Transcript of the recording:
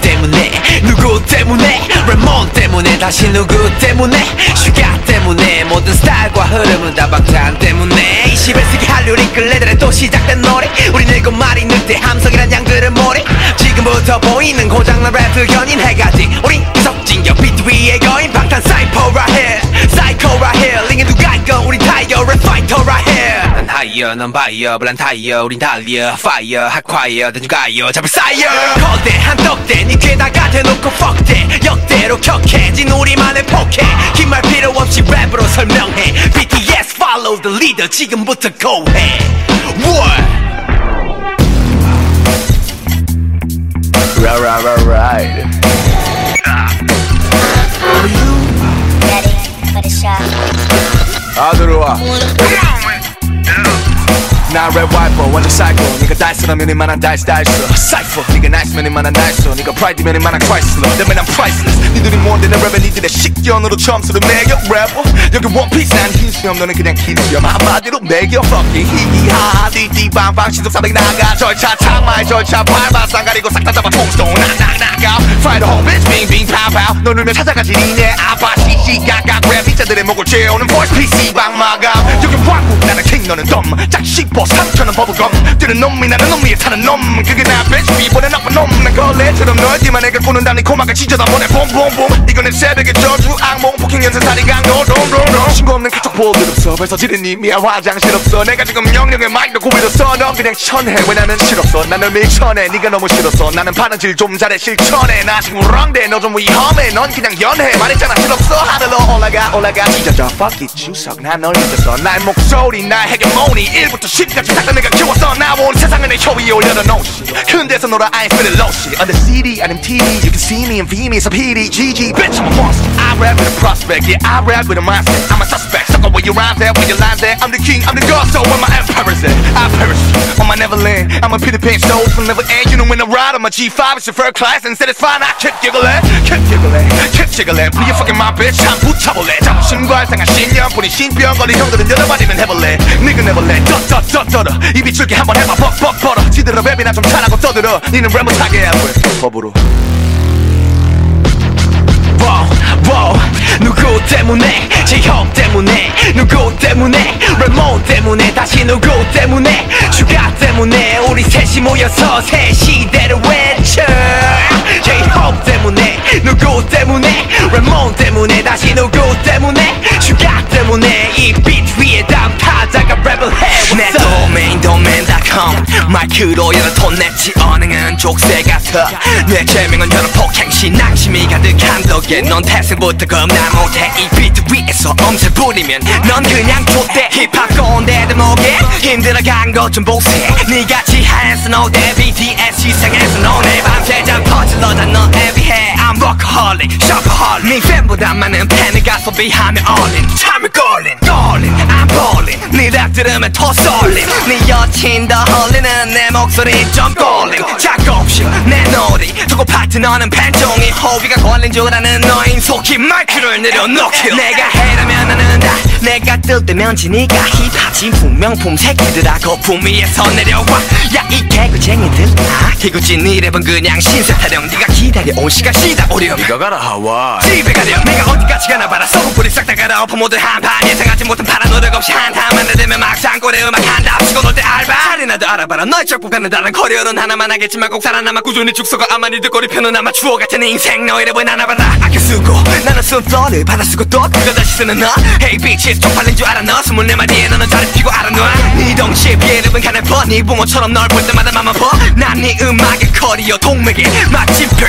때문에 누구 때문에 레몬 때문에 다시 누구 때문에 슈가 때문에 모든 스타일과 흐름은 다 방탄 때문에. 21세기 한류리 끌레들의 또 시작된 노래. 우리 늙고 말이 늑대 함성이란 양들의 머리 지금부터 보이는 고장난 랩을 견인해가지. 우린 이석진격 비트 위의 거인 방탄 사이퍼 right here 사이코 right here here 난 하이어 넌 바이어 블란 타이어 우린 달려 파이어 핫콰이어 대중 가요 잡을 사이어 거대 한 떡대 네 귀에다가 대놓고 fuck that 역대로 격해진 우리만의 포켓 긴말 필요 없이 랩으로 설명해 BTS follow the leader 지금부터 go 해 What? Right, right, right, right. Ready for the shot. 아 들어와. 나랩 와이퍼 완전 사이코 네가 달스라면 이만한 달스 달스. 사이퍼 네가 나이스면 이만한 나이스 네가 프라이드면 이만한 크라이슬러. 내면 난 프라이슬러스 니들이 뭔데 내 랩에 니들의 식견으로 점수를 매겨. 래퍼 여기 원피스 난 흰수염 너는 그냥 흰수염. 한마디로 매겨. Fucking 히히하 띠띠방방 신속사백 나가. 절차 창마의 절차 밟아. 쌍가리고 싹 다 잡아. 통스톤 낙낙낙아 프라이드 홈 bitch. 빙빙 파우파우 넌 울면 찾아가지. 니네 아빠. 시시각각 랩 이자들의 목을 채우는 voice PC 방 마감. 여기 왕국 나는 킹 너는 덤. 짝씹어 상처는 버블검. 뜨는 놈이 나는 놈 위에 타는 놈. 그게 나 bitch 비보내 나쁜 놈난 걸레처럼 널지만 내가 꾸는다 네 코막을 찢어다 보내. 봄봄봄. 이건 내 새벽의 저주 악몽. 폭행 연쇄 살인 강도. 롱롱롱. 신고 없는 카톡 볼일 없어. 벌써 지른 님이야 화장실 없어. 내가 지금 명령의 마이크로 고비로써 넌 그냥 천해. 왜 나는 싫었어? 나는 밀천해. 네가 너무 싫었어 나는 바느질 좀 잘해. 실천해. 나 지금 랑대 너좀 위험해. 넌 그냥 연해. 말했잖아. 싫었어? 하늘로 올라가 올라가 찢어져 fuck it 주석 난널 믿었어 나의 목소리 나의 헤게모니 1부터 10까지 다 내가 키웠어 나온 세상을 내 혀 위에 올려놓지 큰 데서 놀아 I ain't feeling low shit on the CD 아님 TV you can see me in VM에서 PD GG bitch I'm a monster I rap with a prospect yeah I rap with a mindset I'm a suspect sucker where you rhyme there where you line there I'm the king I'm the god so where my empire's at Neverland I'm a Peter Pan soul will never end you know when I ride on my G5 it's your first class and said it's fine I kept giggling kept giggling kept giggling please fucking my bitch 참 붙여볼래 자부심과 상한 신념뿐인 신병거리 형들은 여러 마디는 해볼래 니가 내볼래 쩌쩌 쩌쩌러 입이 줄게 한번 해봐 벅벅 벌어 지들어 랩이나 좀 잘하고 떠들어 니는 랩 못하게 돼 법으로 wow, wow. 누구 때문에 제형 때문에 누구 때문에 레몬 때문에 다시 누구 때문에 모여서 새 시대를 외쳐. 제형 때문에 누구 때문에 레몬 때문에 다시 누구 때문에 슈가 때문에 이 비트 위에 담타자가 랩을 해내 What's up? 도메인 도메인.com. 마이크로 열어 톤 냈지 어 능한 족쇄 같아 내 제명은 여러 폭행시 낭심이 가득한 덕에 넌 태생부터 겁나 못해 이 비트 위에서 엄살 부리면 넌 그냥 좆대 힙합 꼰대들 목에 힘들어간 것 좀 보세. 니같이 한스 노대 BTS 시상에서 너네 밤새자 퍼질러다 넌 애비해. I'm workaholic, shopaholic. 네 팬보다 많은 팬이가 소비하며 all-in 참을 걸린 걸린 들으면 더 쏠림. 네 여친 더 홀리는 내 목소리 좀 꼴림. 작업실 내 놀이. 두고 파트너는 팬종이 호비가 걸린 줄 아는 너인 속히 마이크를 내려놓기 내가 해라면 나는 다. 내가 뜰 때면 지니까. 힙합 진품 명품 새끼들아 거품 위에서 내려와. 야 이 개구쟁이들 아 개구진 네 랩은 그냥 신세 타령. 네가 기다려온 시간 시다 오렴 네가 가라 하와이. 집에 가렴. 내가 어디까지 가나 봐라. 갈 아엎어 모두 한판 예상하지 못한 파란 노력 없이 한타만 내되면 막상 꼴에 음악 한다. 치고 놀 때 알바. 차리나도 알아봐라. 너의 적국가는 다른 커리어는 하나만 하겠지만 꼭 살아남아 꾸준히 죽서가 아마 니들 꼬리표는 아마 추억 같은 인생 너의 랩은 하나 봐라. 아껴 쓰고 나는 쓴 flow를 받아 쓰고 또 그걸 다시 쓰는 너. Hey bitches. 쪽팔린 줄 알아 너. 스물네 마디에 너는 자리 피고 알아놔. 네 덩치에 비해 랩은 가늘 퍼네 붕어처럼 널 볼 때마다 맘만 퍼난네 음악의 커리어 동맥에 마침표